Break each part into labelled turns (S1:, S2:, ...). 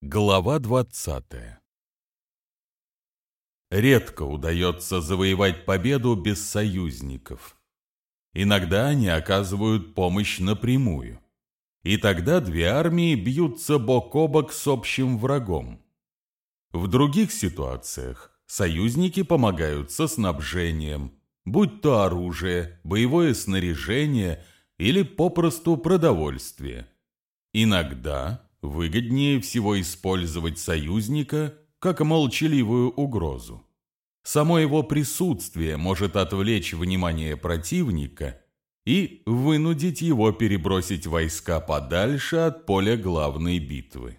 S1: Глава 20 Редко удается завоевать победу без союзников. Иногда они оказывают помощь напрямую. И тогда две армии бьются бок о бок с общим врагом. В других ситуациях союзники помогают со снабжением, будь то оружие, боевое снаряжение или попросту продовольствие. Иногда выгоднее всего использовать союзника как молчаливую угрозу. Само его присутствие может отвлечь внимание противника и вынудить его перебросить войска подальше от поля главной битвы.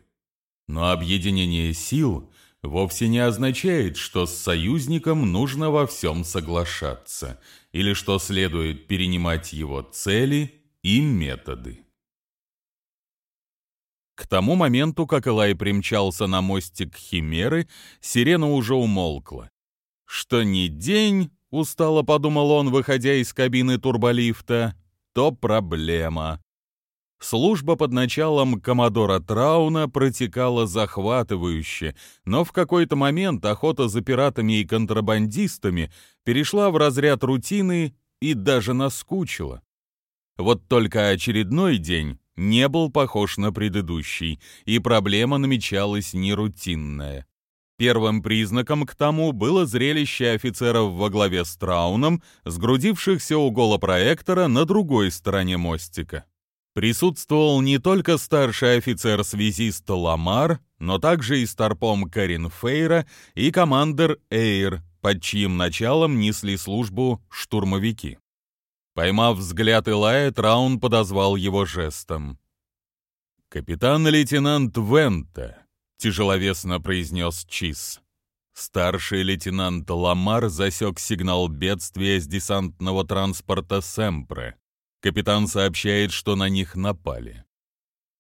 S1: Но объединение сил вовсе не означает, что с союзником нужно во всем соглашаться или что следует перенимать его цели и методы. Тому моменту, как Элай примчался на мостик Химеры, сирена уже умолкла. Что ни день, устало подумал он, выходя из кабины турболифта, то проблема. Служба под началом коммодора Трауна протекала захватывающе, но в какой-то момент охота за пиратами и контрабандистами перешла в разряд рутины и даже наскучила. Вот только очередной день не был похож на предыдущий, и проблема намечалась нерутинная. Первым признаком к тому было зрелище офицеров во главе с Трауном, сгрудившихся у голопроектора на другой стороне мостика. Присутствовал не только старший офицер-связист Ламар, но также и старпом Карин Фейра и командир Эйр, под чьим началом несли службу штурмовики. Поймав взгляд Илая, Траун подозвал его жестом. «Капитан-лейтенант Вента», — тяжеловесно произнес Чиз. Старший лейтенант Ламар засек сигнал бедствия с десантного транспорта «Семпре». Капитан сообщает, что на них напали.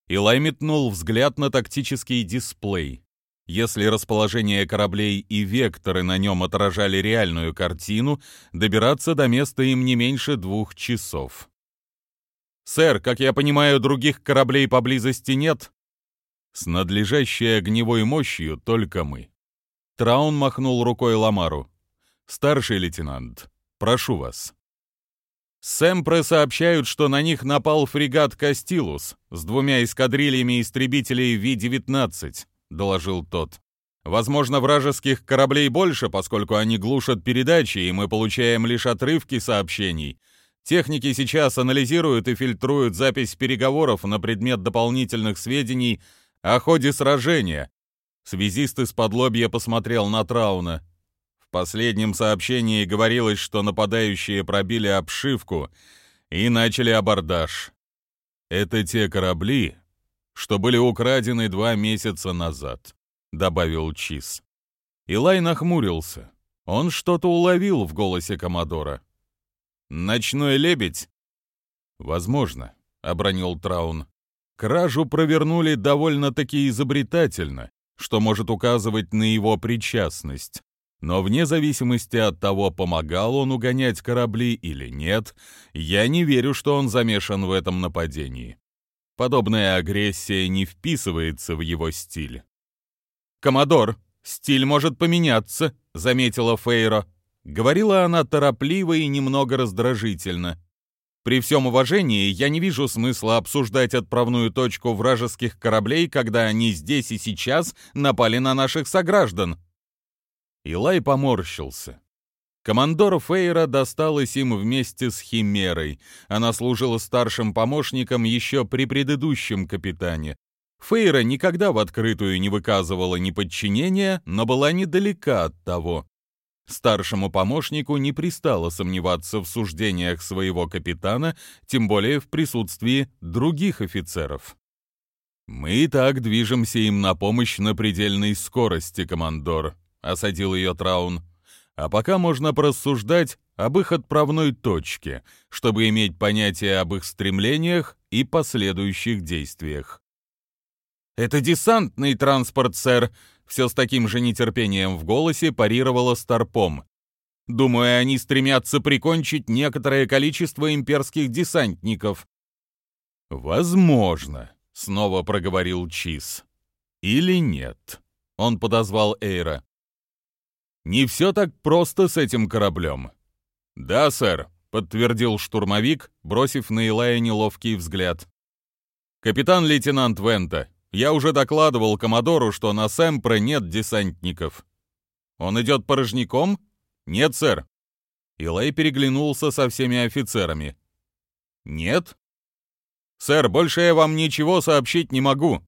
S1: Илай метнул взгляд на тактический дисплей. Если расположение кораблей и векторы на нем отражали реальную картину, добираться до места им не меньше двух часов. «Сэр, как я понимаю, других кораблей поблизости нет?» «С надлежащей огневой мощью только мы». Траун махнул рукой Ламару. «Старший лейтенант, прошу вас». Сэмпры сообщают, что на них напал фрегат «Кастилус» с двумя эскадрильями истребителей Ви-19. — доложил тот. «Возможно, вражеских кораблей больше, поскольку они глушат передачи, и мы получаем лишь отрывки сообщений. Техники сейчас анализируют и фильтруют запись переговоров на предмет дополнительных сведений о ходе сражения». Связист из-под посмотрел на Трауна. В последнем сообщении говорилось, что нападающие пробили обшивку и начали абордаж. «Это те корабли, что были украдены два месяца назад», — добавил Чиз. Илай нахмурился. Он что-то уловил в голосе Комодора. «Ночной лебедь?» «Возможно», — обронил Траун. «Кражу провернули довольно-таки изобретательно, что может указывать на его причастность. Но вне зависимости от того, помогал он угонять корабли или нет, я не верю, что он замешан в этом нападении. Подобная агрессия не вписывается в его стиль. «Коммодор, стиль может поменяться», — заметила Фейро. Говорила она торопливо и немного раздражительно. «При всем уважении я не вижу смысла обсуждать отправную точку вражеских кораблей, когда они здесь и сейчас напали на наших сограждан». Илай поморщился. Командор Фейра досталась им вместе с Химерой. Она служила старшим помощником еще при предыдущем капитане. Фейра никогда в открытую не выказывала неподчинения, но была недалека от того. Старшему помощнику не пристало сомневаться в суждениях своего капитана, тем более в присутствии других офицеров. «Мы и так движемся им на помощь на предельной скорости, командор», — осадил ее Траун. А пока можно порассуждать об их отправной точке, чтобы иметь понятие об их стремлениях и последующих действиях. «Это десантный транспорт, сэр», — все с таким же нетерпением в голосе парировала Старпом. «Думаю, они стремятся прикончить некоторое количество имперских десантников». «Возможно», — снова проговорил Чиз. Или нет? Он подозвал Эйра. Не все так просто с этим кораблем. Да, сэр, подтвердил штурмовик, бросив на Илая неловкий взгляд. Капитан-лейтенант Вента, я уже докладывал Комодору, что на Сэмпре нет десантников. Он идет порожняком? Нет, сэр. Илай переглянулся со всеми офицерами. Нет? Сэр, больше я вам ничего сообщить не могу.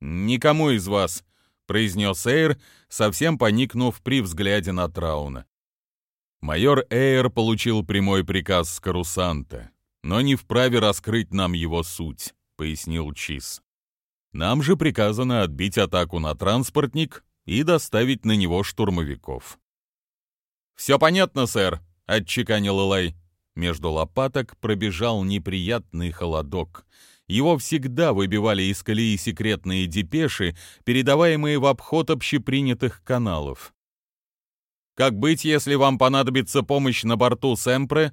S1: Никому из вас, произнес Эйр, совсем поникнув при взгляде на Трауна. Майор Эйр получил прямой приказ с Карусанта, но не вправе раскрыть нам его суть, пояснил Чиз. Нам же приказано отбить атаку на транспортник и доставить на него штурмовиков. «Все понятно, сэр», — отчеканил Элай. Между лопаток пробежал неприятный холодок. Его всегда выбивали из колеи секретные депеши, передаваемые в обход общепринятых каналов. «Как быть, если вам понадобится помощь на борту Сэмпре?»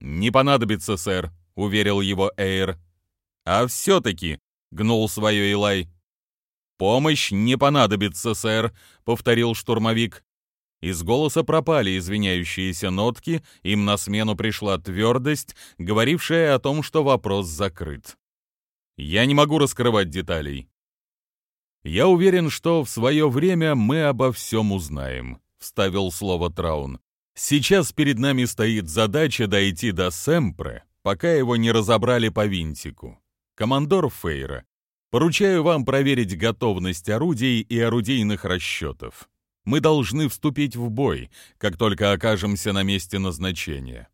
S1: «Не понадобится, сэр», — уверил его Эйр. «А все-таки», — гнул свое Илай. «Помощь не понадобится, сэр», — повторил штурмовик. Из голоса пропали извиняющиеся нотки, им на смену пришла твердость, говорившая о том, что вопрос закрыт. Я не могу раскрывать деталей. Я уверен, что в свое время мы обо всем узнаем, вставил слово Траун. Сейчас перед нами стоит задача дойти до Сэмпре, пока его не разобрали по винтику. Командор Фейра, поручаю вам проверить готовность орудий и орудийных расчетов. Мы должны вступить в бой, как только окажемся на месте назначения.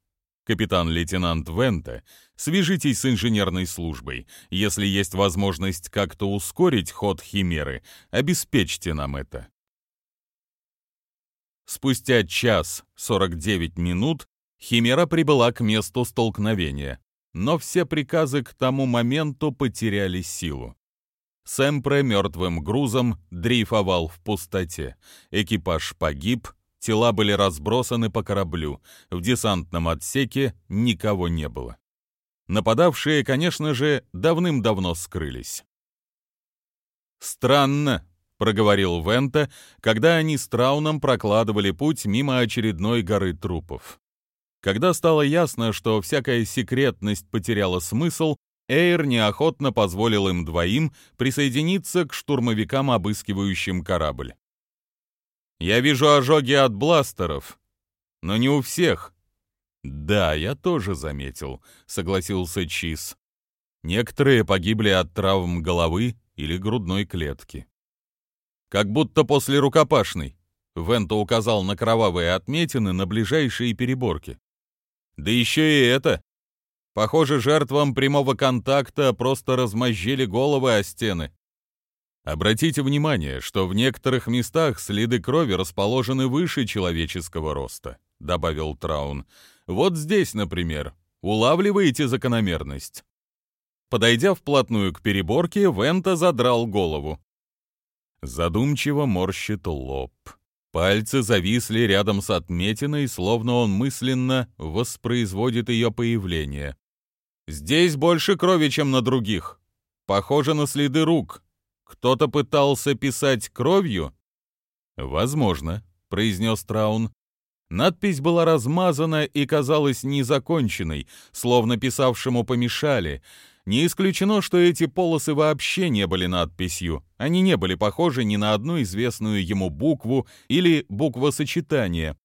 S1: Капитан-лейтенант Вента, свяжитесь с инженерной службой. Если есть возможность как-то ускорить ход Химеры, обеспечьте нам это. Спустя час 49 минут Химера прибыла к месту столкновения, но все приказы к тому моменту потеряли силу. Сэмпре мертвым грузом дрейфовал в пустоте. Экипаж погиб, тела были разбросаны по кораблю. В десантном отсеке никого не было. Нападавшие, конечно же, давным-давно скрылись. «Странно», — проговорил Вента, когда они с Трауном прокладывали путь мимо очередной горы трупов. Когда стало ясно, что всякая секретность потеряла смысл, Эйр неохотно позволил им двоим присоединиться к штурмовикам, обыскивающим корабль. «Я вижу ожоги от бластеров, но не у всех». «Да, я тоже заметил», — согласился Чиз. «Некоторые погибли от травм головы или грудной клетки». «Как будто после рукопашной», — Венто указал на кровавые отметины на ближайшие переборки. «Да еще и это», Похоже, жертвам прямого контакта просто размозжили головы о стены. Обратите внимание, что в некоторых местах следы крови расположены выше человеческого роста, добавил Траун. Вот здесь, например. Улавливаете закономерность? Подойдя вплотную к переборке, Вента задрал голову. Задумчиво морщит лоб. Пальцы зависли рядом с отметиной, словно он мысленно воспроизводит ее появление. Здесь больше крови, чем на других. Похоже на следы рук. Кто-то пытался писать кровью? Возможно, произнес Траун. Надпись была размазана и казалась незаконченной, словно писавшему помешали. Не исключено, что эти полосы вообще не были надписью. Они не были похожи ни на одну известную ему букву или буквосочетание.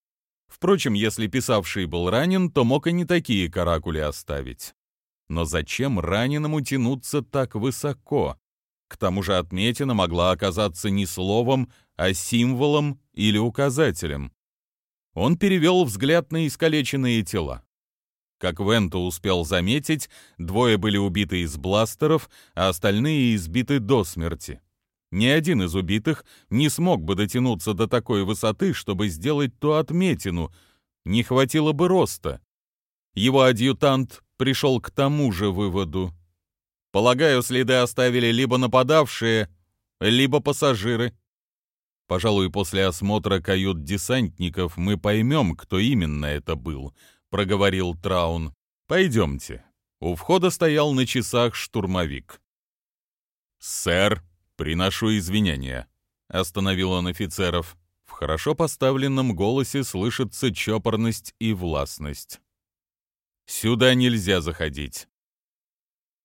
S1: Впрочем, если писавший был ранен, то мог и не такие каракули оставить. Но зачем раненому тянуться так высоко? К тому же отметина могла оказаться не словом, а символом или указателем. Он перевел взгляд на искалеченные тела. Как Венто успел заметить, двое были убиты из бластеров, а остальные избиты до смерти. Ни один из убитых не смог бы дотянуться до такой высоты, чтобы сделать ту отметину. Не хватило бы роста. Его адъютант пришел к тому же выводу. Полагаю, следы оставили либо нападавшие, либо пассажиры. Пожалуй, после осмотра кают десантников мы поймем, кто именно это был, проговорил Траун. Пойдемте. У входа стоял на часах штурмовик. «Сэр», «Приношу извинения», — остановил он офицеров. В хорошо поставленном голосе слышится чопорность и властность. «Сюда нельзя заходить».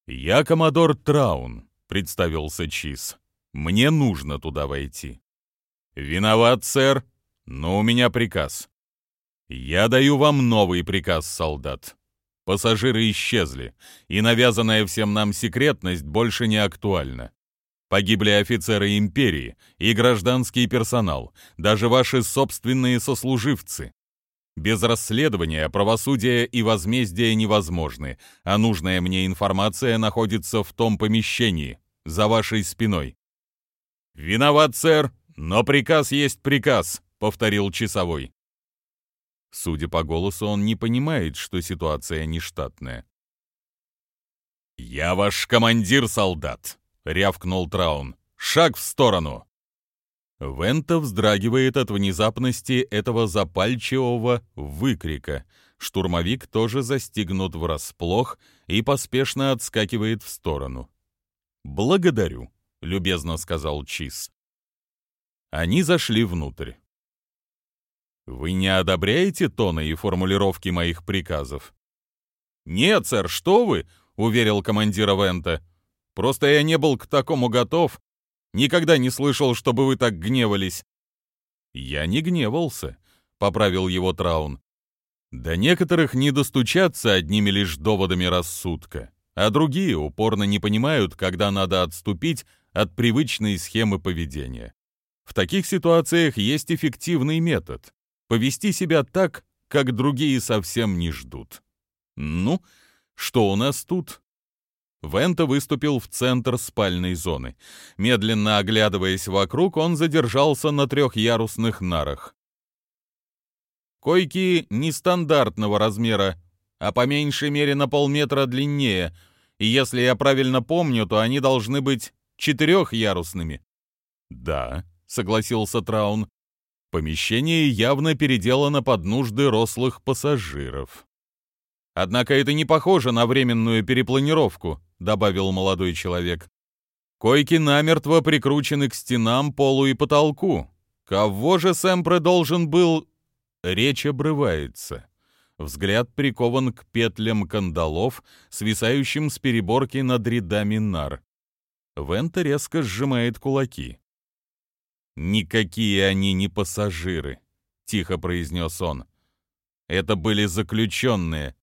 S1: «Я коммодор Траун», — представился Чиз. «Мне нужно туда войти». «Виноват, сэр, но у меня приказ». «Я даю вам новый приказ, солдат. Пассажиры исчезли, и навязанная всем нам секретность больше не актуальна. Погибли офицеры империи и гражданский персонал, даже ваши собственные сослуживцы. Без расследования правосудие и возмездие невозможны, а нужная мне информация находится в том помещении, за вашей спиной. «Виноват, сэр, но приказ есть приказ», — повторил часовой. Судя по голосу, он не понимает, что ситуация нештатная. «Я ваш командир, солдат!» — рявкнул Траун. «Шаг в сторону!» Вента вздрагивает от внезапности этого запальчивого выкрика. Штурмовик тоже застигнут врасплох и поспешно отскакивает в сторону. «Благодарю», — любезно сказал Чиз. Они зашли внутрь. «Вы не одобряете тона и формулировки моих приказов?» «Нет, сэр, что вы!» — уверил командира Вента. Просто я не был к такому готов. Никогда не слышал, чтобы вы так гневались». «Я не гневался», — поправил его Траун. «До некоторых не достучаться одними лишь доводами рассудка, а другие упорно не понимают, когда надо отступить от привычной схемы поведения. В таких ситуациях есть эффективный метод — повести себя так, как другие совсем не ждут. Ну, что у нас тут? Вента выступил в центр спальной зоны. Медленно оглядываясь вокруг, он задержался на трехъярусных нарах. Койки нестандартного размера, а по меньшей мере на полметра длиннее, и если я правильно помню, то они должны быть четырехъярусными. «Да», — согласился Траун, — «помещение явно переделано под нужды рослых пассажиров». Однако это не похоже на временную перепланировку добавил молодой человек. Койки намертво прикручены к стенам, полу и потолку. Кого же Сэмпре должен был... Речь обрывается. Взгляд прикован к петлям кандалов, свисающим с переборки над рядами нар. Вента резко сжимает кулаки. «Никакие они не пассажиры», — тихо произнес он. «Это были заключенные».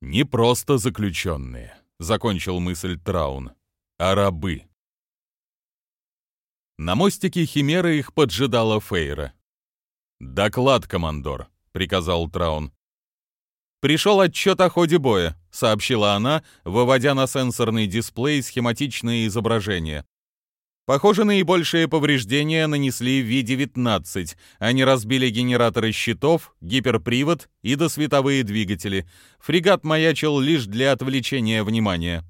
S1: «Не просто заключенные закончил мысль Траун, а рабы. На мостике Химеры их поджидала Фейра. «Доклад, командор», — приказал Траун. «Пришел отчет о ходе боя», — сообщила она, выводя на сенсорный дисплей схематичные изображения. Похоже, наибольшие повреждения нанесли Ви-19. Они разбили генераторы щитов, гиперпривод и досветовые двигатели. Фрегат маячил лишь для отвлечения внимания.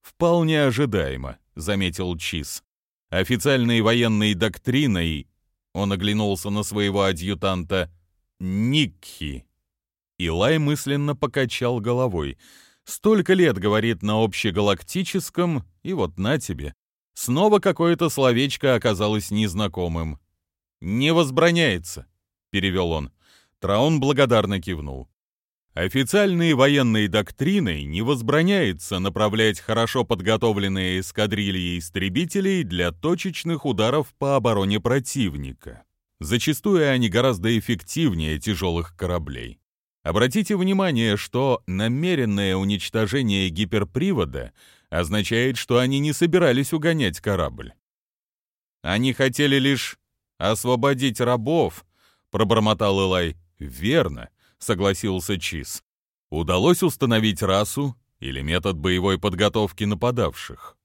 S1: «Вполне ожидаемо», — заметил Чиз. «Официальной военной доктриной...» Он оглянулся на своего адъютанта. «Никхи». Илай мысленно покачал головой. «Столько лет, — говорит, — на общегалактическом, и вот на тебе». Снова какое-то словечко оказалось незнакомым. «Не возбраняется», — перевел он. Траун благодарно кивнул. Официальной военной доктриной не возбраняется направлять хорошо подготовленные эскадрильи истребителей для точечных ударов по обороне противника. Зачастую они гораздо эффективнее тяжелых кораблей. Обратите внимание, что намеренное уничтожение гиперпривода означает, что они не собирались угонять корабль. Они хотели лишь освободить рабов, пробормотал Элай. Верно, согласился Чиз. Удалось установить расу или метод боевой подготовки нападавших?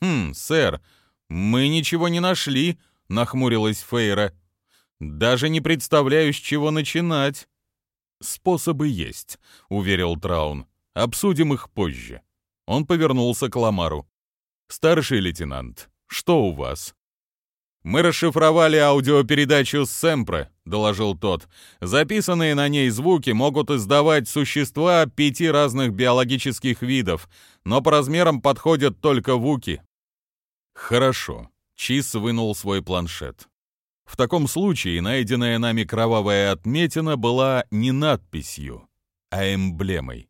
S1: Хм, сэр, мы ничего не нашли, нахмурилась Фейра. Даже не представляю, с чего начинать. Способы есть, уверил Траун. Обсудим их позже. Он повернулся к Ламару. «Старший лейтенант, что у вас?» «Мы расшифровали аудиопередачу с Сэмпре», — доложил тот. «Записанные на ней звуки могут издавать существа пяти разных биологических видов, но по размерам подходят только вуки». Хорошо. Чиз вынул свой планшет. В таком случае найденная нами кровавая отметина была не надписью, а эмблемой.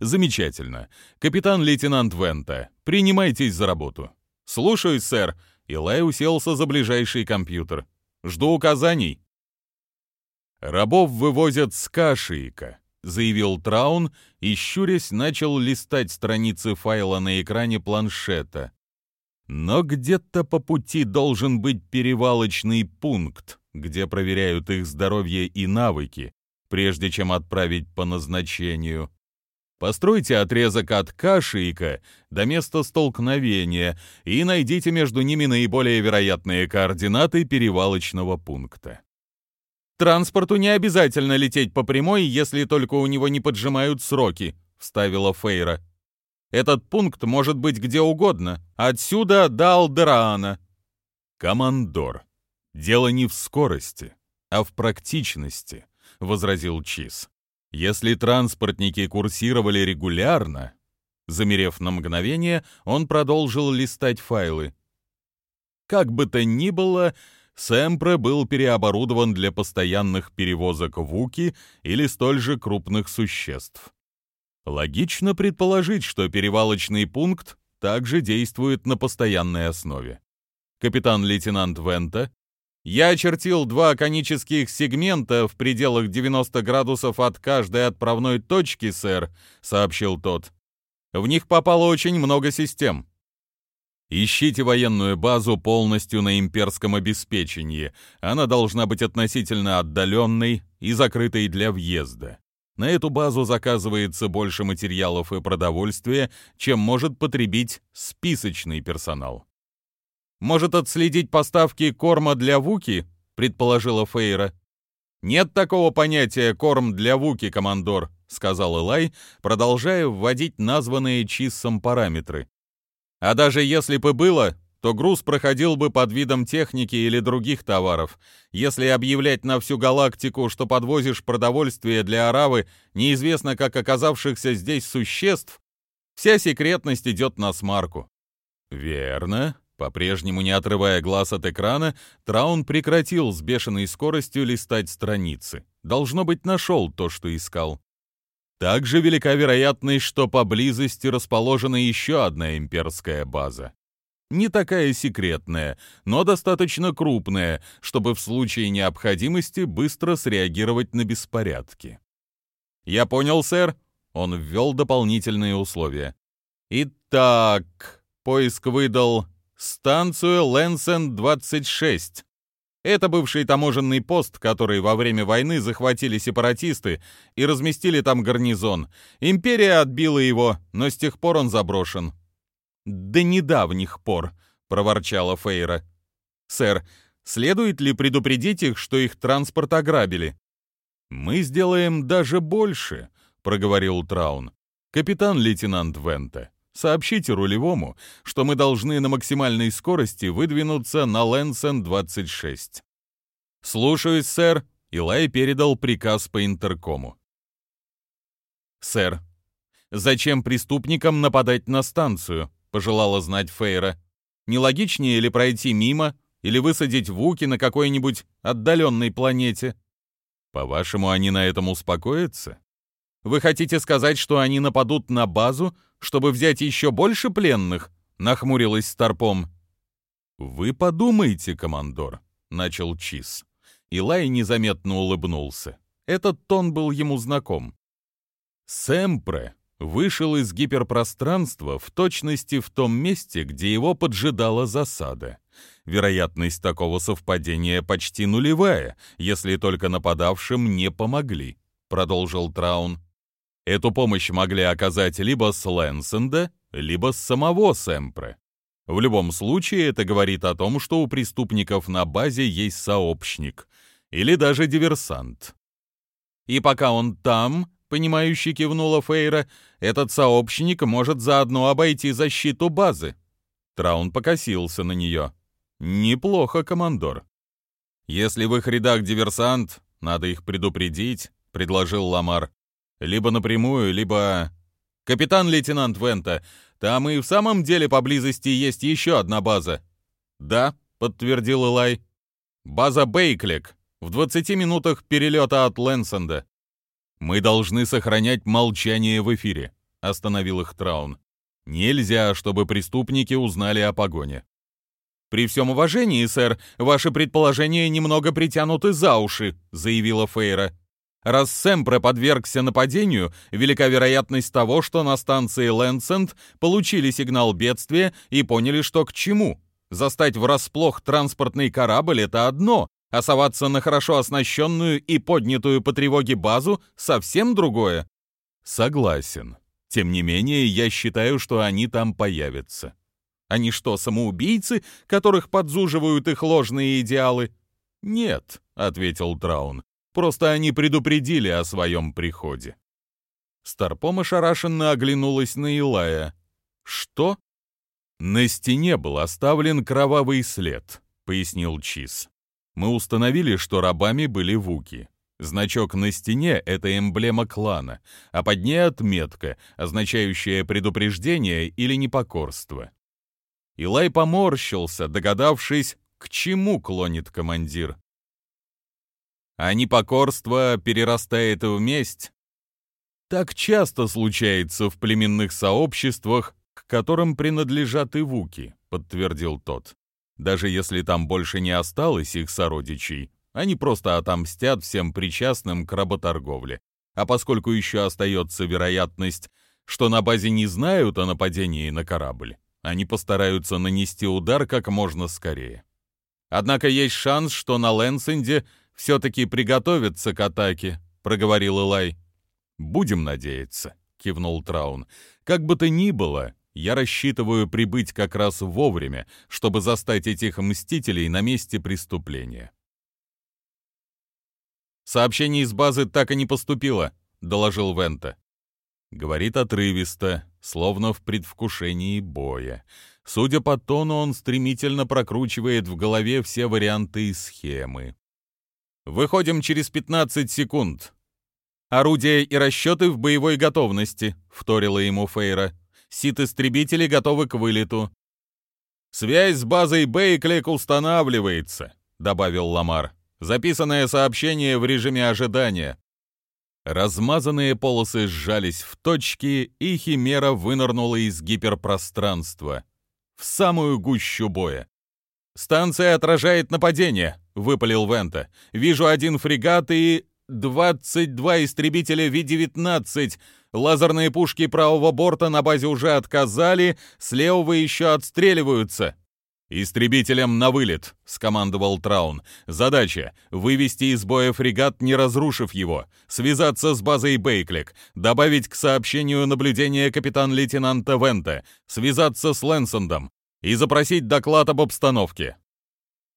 S1: Замечательно. Капитан-лейтенант Вента, принимайтесь за работу. Слушаюсь, сэр. Илай уселся за ближайший компьютер. Жду указаний. Рабов вывозят с Кашиика, заявил Траун и, щурясь, начал листать страницы файла на экране планшета. Но где-то по пути должен быть перевалочный пункт, где проверяют их здоровье и навыки, прежде чем отправить по назначению. Постройте отрезок от Кашика до места столкновения и найдите между ними наиболее вероятные координаты перевалочного пункта. «Транспорту не обязательно лететь по прямой, если только у него не поджимают сроки», — вставила Фейра. Этот пункт может быть где угодно, отсюда до Алдераана. Командор, дело не в скорости, а в практичности, возразил Чиз. Если транспортники курсировали регулярно, замерев на мгновение, он продолжил листать файлы. Как бы то ни было, Сэмпре был переоборудован для постоянных перевозок вуки или столь же крупных существ. Логично предположить, что перевалочный пункт также действует на постоянной основе. Капитан-лейтенант Вента, я очертил два конических сегмента в пределах 90 градусов от каждой отправной точки, сэр, сообщил тот. В них попало очень много систем. Ищите военную базу полностью на имперском обеспечении. Она должна быть относительно отдаленной и закрытой для въезда. На эту базу заказывается больше материалов и продовольствия, чем может потребить списочный персонал. «Может отследить поставки корма для Вуки?» — предположила Фейра. «Нет такого понятия «корм для Вуки, командор», — сказал Элай, продолжая вводить названные Чиссом параметры. «А даже если бы было, то груз проходил бы под видом техники или других товаров. Если объявлять на всю галактику, что подвозишь продовольствие для Аравы, неизвестно как оказавшихся здесь существ, вся секретность идет на смарку. Верно. По-прежнему не отрывая глаз от экрана, Траун прекратил с бешеной скоростью листать страницы. Должно быть, нашел то, что искал. Также велика вероятность, что поблизости расположена еще одна имперская база не такая секретная, но достаточно крупная, чтобы в случае необходимости быстро среагировать на беспорядки. «Я понял, сэр», — он ввел дополнительные условия. «Итак, поиск выдал станцию Лэнсен-26. Это бывший таможенный пост, который во время войны захватили сепаратисты и разместили там гарнизон. Империя отбила его, но с тех пор он заброшен. «До недавних пор», — проворчала Фейра. «Сэр, следует ли предупредить их, что их транспорт ограбили?» «Мы сделаем даже больше», — проговорил Траун. «Капитан-лейтенант Вента, сообщите рулевому, что мы должны на максимальной скорости выдвинуться на Лэнсен-26». «Слушаюсь, сэр», — Илай передал приказ по интеркому. «Сэр, зачем преступникам нападать на станцию?» пожелала знать Фейра. Не логичнее ли пройти мимо или высадить Вуки на какой-нибудь отдаленной планете? По-вашему, они на этом успокоятся? Вы хотите сказать, что они нападут на базу, чтобы взять еще больше пленных? Нахмурилась Старпом. Вы подумайте, командор, начал Чиз. Илай незаметно улыбнулся. Этот тон был ему знаком. Сэмпре вышел из гиперпространства в точности в том месте, где его поджидала засада. Вероятность такого совпадения почти нулевая, если только нападавшим не помогли, продолжил Траун. Эту помощь могли оказать либо с Лэнсенда, либо с самого Сэмпре. В любом случае это говорит о том, что у преступников на базе есть сообщник или даже диверсант. И пока он там, — понимающе кивнула Фейра, — «этот сообщник может заодно обойти защиту базы». Траун покосился на нее. «Неплохо, командор». «Если в их рядах диверсант, надо их предупредить», — предложил Ламар. «Либо напрямую, либо...» «Капитан-лейтенант Вента, там и в самом деле поблизости есть еще одна база». «Да», — подтвердил Илай. «База Бейклик, в 20 минутах перелета от Лэнсенда». «Мы должны сохранять молчание в эфире», — остановил их Траун. «Нельзя, чтобы преступники узнали о погоне». «При всем уважении, сэр, ваши предположения немного притянуты за уши», — заявила Фейра. Раз Сэмпре подвергся нападению, велика вероятность того, что на станции Лэнсенд получили сигнал бедствия и поняли, что к чему. Застать врасплох транспортный корабль — это одно, а соваться на хорошо оснащенную и поднятую по тревоге базу — совсем другое. Согласен. Тем не менее, я считаю, что они там появятся. Они что, самоубийцы, которых подзуживают их ложные идеалы? Нет, — ответил Траун. Просто они предупредили о своем приходе. Старпом ошарашенно оглянулась на Илая. «Что?» «На стене был оставлен кровавый след», — пояснил Чиз. «Мы установили, что рабами были вуки. Значок на стене — это эмблема клана, а под ней отметка, означающая предупреждение или непокорство». Илай поморщился, догадавшись, к чему клонит командир а непокорство перерастает в месть. Так часто случается в племенных сообществах, к которым принадлежат и вуки, подтвердил тот. Даже если там больше не осталось их сородичей, они просто отомстят всем причастным к работорговле. А поскольку еще остается вероятность, что на базе не знают о нападении на корабль, они постараются нанести удар как можно скорее. Однако есть шанс, что на Лэнсенде все-таки приготовиться к атаке», — проговорил Элай. «Будем надеяться», — кивнул Траун. «Как бы то ни было, я рассчитываю прибыть как раз вовремя, чтобы застать этих мстителей на месте преступления». «Сообщение из базы так и не поступило», — доложил Вента. Говорит отрывисто, словно в предвкушении боя. Судя по тону, он стремительно прокручивает в голове все варианты и схемы. Выходим через 15 секунд. Орудия и расчеты в боевой готовности, вторила ему Фейра. Сит-истребители готовы к вылету. Связь с базой Бейклик устанавливается, добавил Ламар. Записанное сообщение в режиме ожидания. Размазанные полосы сжались в точки, и Химера вынырнула из гиперпространства в самую гущу боя. «Станция отражает нападение», — выпалил Вента. «Вижу один фрегат и... 22 истребителя Ви-19. Лазерные пушки правого борта на базе уже отказали, с левого еще отстреливаются». «Истребителям на вылет», — скомандовал Траун. «Задача — вывести из боя фрегат, не разрушив его, связаться с базой Бейклик, добавить к сообщению наблюдения капитан-лейтенанта Вента, связаться с Лэнсондом, и запросить доклад об обстановке.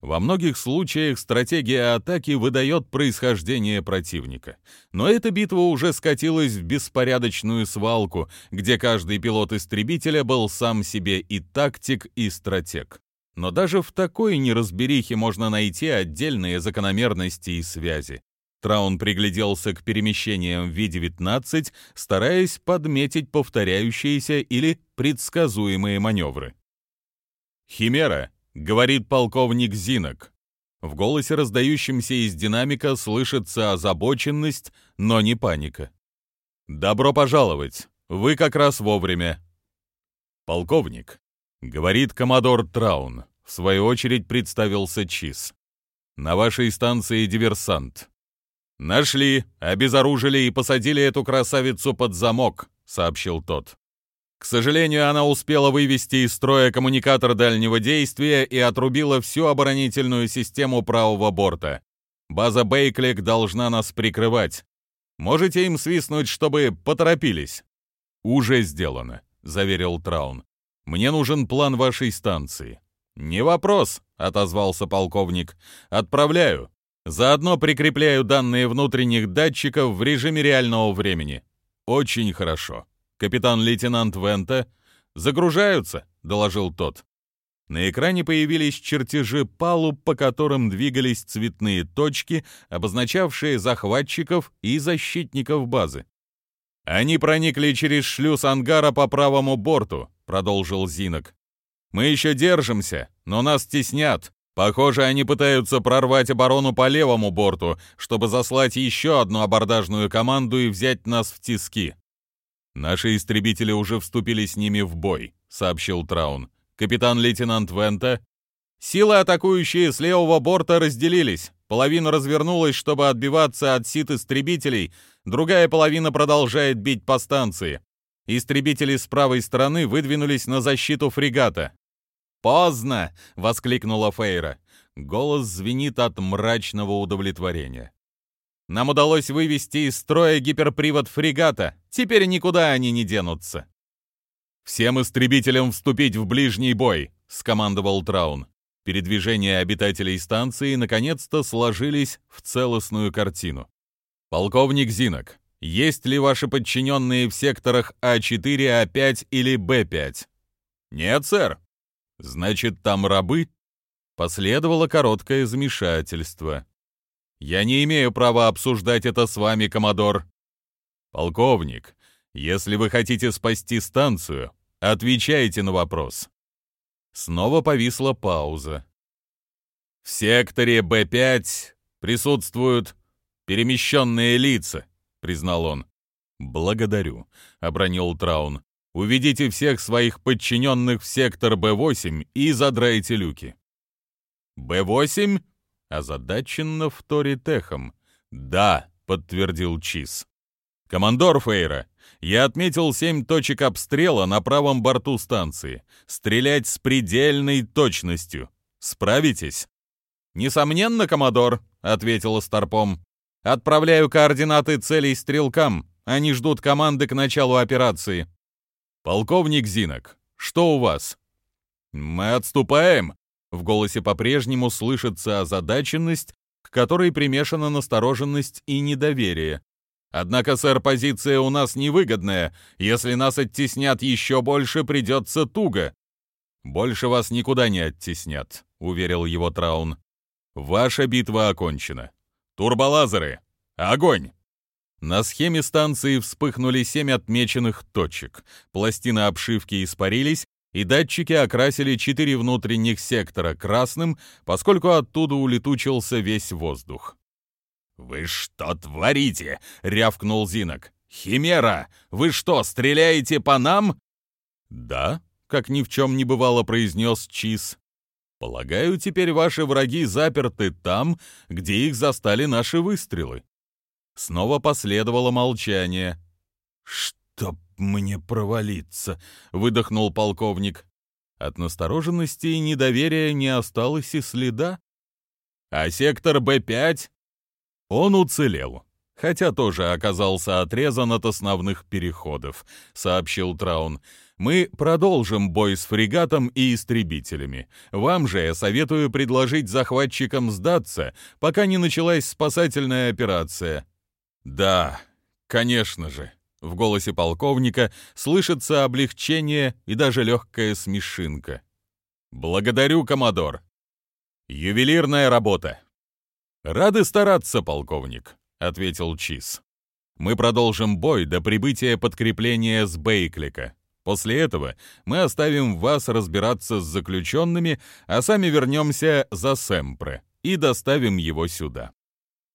S1: Во многих случаях стратегия атаки выдает происхождение противника. Но эта битва уже скатилась в беспорядочную свалку, где каждый пилот истребителя был сам себе и тактик, и стратег. Но даже в такой неразберихе можно найти отдельные закономерности и связи. Траун пригляделся к перемещениям Ви-19, стараясь подметить повторяющиеся или предсказуемые маневры. «Химера», — говорит полковник Зинок. В голосе, раздающемся из динамика, слышится озабоченность, но не паника. «Добро пожаловать! Вы как раз вовремя!» «Полковник», — говорит коммодор Траун, в свою очередь представился Чиз. «На вашей станции диверсант». «Нашли, обезоружили и посадили эту красавицу под замок», — сообщил тот. К сожалению, она успела вывести из строя коммуникатор дальнего действия и отрубила всю оборонительную систему правого борта. База Бейклик должна нас прикрывать. Можете им свистнуть, чтобы поторопились?» «Уже сделано», — заверил Траун. «Мне нужен план вашей станции». «Не вопрос», — отозвался полковник. «Отправляю. Заодно прикрепляю данные внутренних датчиков в режиме реального времени». «Очень хорошо», «Капитан-лейтенант Вента?» «Загружаются», — доложил тот. На экране появились чертежи палуб, по которым двигались цветные точки, обозначавшие захватчиков и защитников базы. «Они проникли через шлюз ангара по правому борту», — продолжил Зинок. «Мы еще держимся, но нас теснят. Похоже, они пытаются прорвать оборону по левому борту, чтобы заслать еще одну абордажную команду и взять нас в тиски. Наши истребители уже вступили с ними в бой, сообщил Траун. Капитан-лейтенант Вента. Силы, атакующие с левого борта, разделились. Половина развернулась, чтобы отбиваться от сит истребителей, другая половина продолжает бить по станции. Истребители с правой стороны выдвинулись на защиту фрегата. «Поздно!» — воскликнула Фейра. Голос звенит от мрачного удовлетворения. «Нам удалось вывести из строя гиперпривод фрегата. Теперь никуда они не денутся». «Всем истребителям вступить в ближний бой!» — скомандовал Траун. Передвижения обитателей станции наконец-то сложились в целостную картину. «Полковник Зинок, есть ли ваши подчиненные в секторах А4, А5 или Б5?» «Нет, сэр», Значит, там рабы? Последовало короткое замешательство. Я не имею права обсуждать это с вами, коммодор. Полковник, если вы хотите спасти станцию, отвечайте на вопрос. Снова повисла пауза. В секторе Б5 присутствуют перемещенные лица, признал он. Благодарю, обронил Траун. Уведите всех своих подчиненных в сектор Б-8 и задрайте люки. Б-8? Озадаченно вторит эхом. Да, подтвердил Чиз. Командор Фейра, я отметил семь точек обстрела на правом борту станции. Стрелять с предельной точностью. Справитесь? Несомненно, командор, ответила Старпом. Отправляю координаты целей стрелкам. Они ждут команды к началу операции. «Полковник Зинок, что у вас?» «Мы отступаем!» В голосе по-прежнему слышится озадаченность, к которой примешана настороженность и недоверие. «Однако, сэр, позиция у нас невыгодная. Если нас оттеснят еще больше, придется туго». «Больше вас никуда не оттеснят», — уверил его Траун. «Ваша битва окончена. Турболазеры! Огонь!» На схеме станции вспыхнули семь отмеченных точек. Пластины обшивки испарились, и датчики окрасили четыре внутренних сектора красным, поскольку оттуда улетучился весь воздух. «Вы что творите?» — рявкнул Зинок. «Химера! Вы что, стреляете по нам?» «Да», — как ни в чем не бывало произнес Чиз. «Полагаю, теперь ваши враги заперты там, где их застали наши выстрелы. Снова последовало молчание. «Чтоб мне провалиться!» — выдохнул полковник. От настороженности и недоверия не осталось и следа. А сектор Б-5? Он уцелел, хотя тоже оказался отрезан от основных переходов, сообщил Траун. Мы продолжим бой с фрегатом и истребителями. Вам же я советую предложить захватчикам сдаться, пока не началась спасательная операция. «Да, конечно же». В голосе полковника слышится облегчение и даже легкая смешинка. «Благодарю, коммодор. Ювелирная работа». «Рады стараться, полковник», — ответил Чиз. «Мы продолжим бой до прибытия подкрепления с Бейклика. После этого мы оставим вас разбираться с заключенными, а сами вернемся за Семпре и доставим его сюда».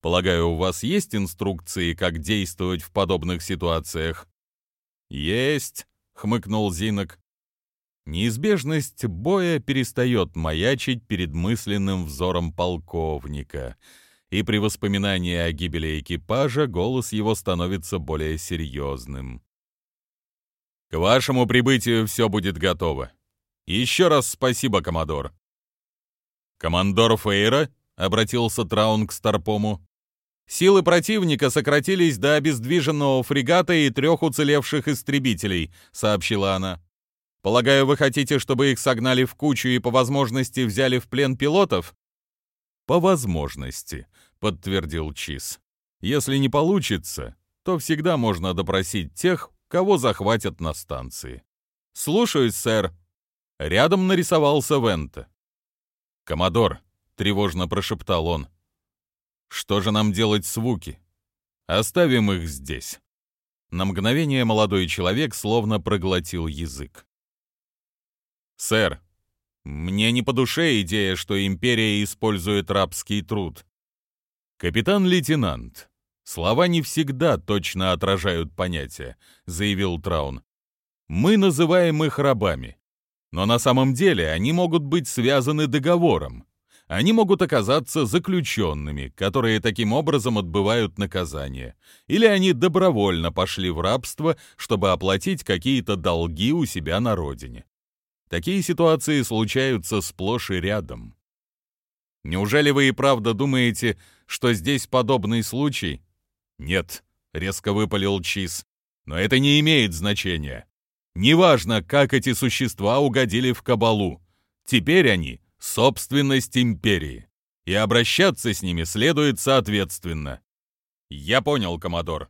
S1: Полагаю, у вас есть инструкции, как действовать в подобных ситуациях? Есть, хмыкнул Зинок. Неизбежность боя перестает маячить перед мысленным взором полковника, и при воспоминании о гибели экипажа голос его становится более серьезным. «К вашему прибытию все будет готово. Еще раз спасибо, коммодор». «Командор Фейра?» — обратился Траун к Старпому. Силы противника сократились до обездвиженного фрегата и трех уцелевших истребителей», — сообщила она. «Полагаю, вы хотите, чтобы их согнали в кучу и по возможности взяли в плен пилотов?» «По возможности», — подтвердил Чиз. «Если не получится, то всегда можно допросить тех, кого захватят на станции». «Слушаюсь, сэр». Рядом нарисовался Вента. «Коммодор», — тревожно прошептал он, что же нам делать с Вуки? Оставим их здесь. На мгновение молодой человек словно проглотил язык. «Сэр, мне не по душе идея, что империя использует рабский труд». «Капитан-лейтенант, слова не всегда точно отражают понятия», — заявил Траун. «Мы называем их рабами, но на самом деле они могут быть связаны договором. Они могут оказаться заключенными, которые таким образом отбывают наказание. Или они добровольно пошли в рабство, чтобы оплатить какие-то долги у себя на родине. Такие ситуации случаются сплошь и рядом. Неужели вы и правда думаете, что здесь подобный случай? Нет, резко выпалил Чиз. Но это не имеет значения. Неважно, как эти существа угодили в кабалу. Теперь они — собственность империи. И обращаться с ними следует соответственно. Я понял, Комодор.